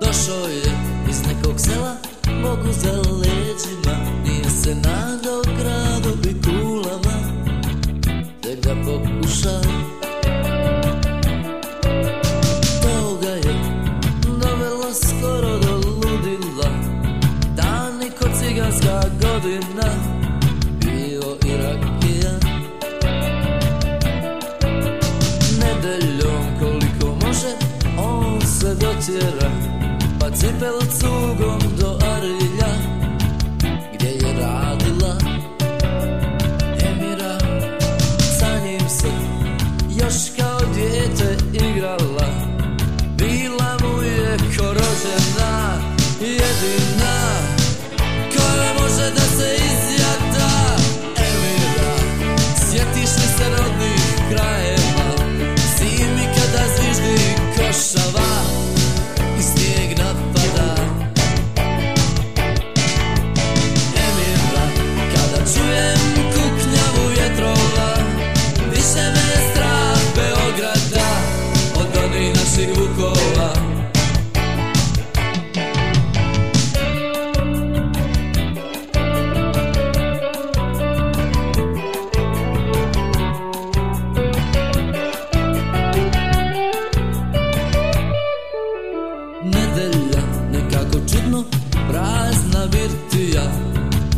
Došao je iz nekog sela Bogu za leđima Nije se nadao gradu i kulama da pokušao To ga je dovelo skoro do ludila Dani kod ciganska godina Bio i rak. cugom do Gdje je radila Emira. Sa još kao igrala. Bila mu je korožena jedina nedelja Nekako čudno prazna birtija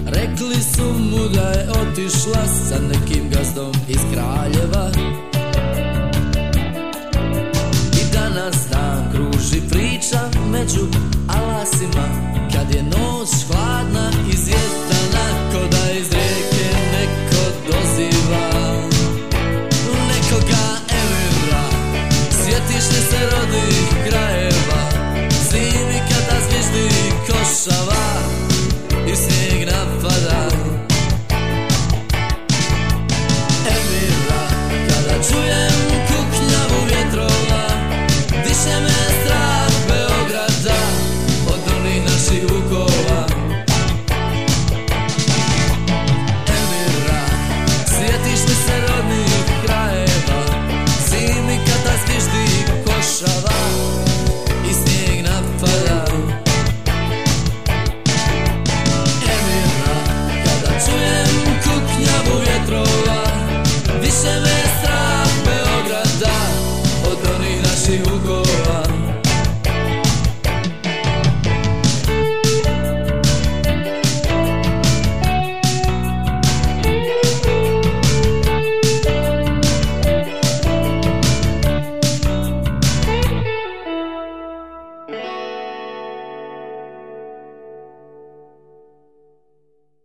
Rekli su mu da je otišla sa nekim gazdom iz Kraljeva.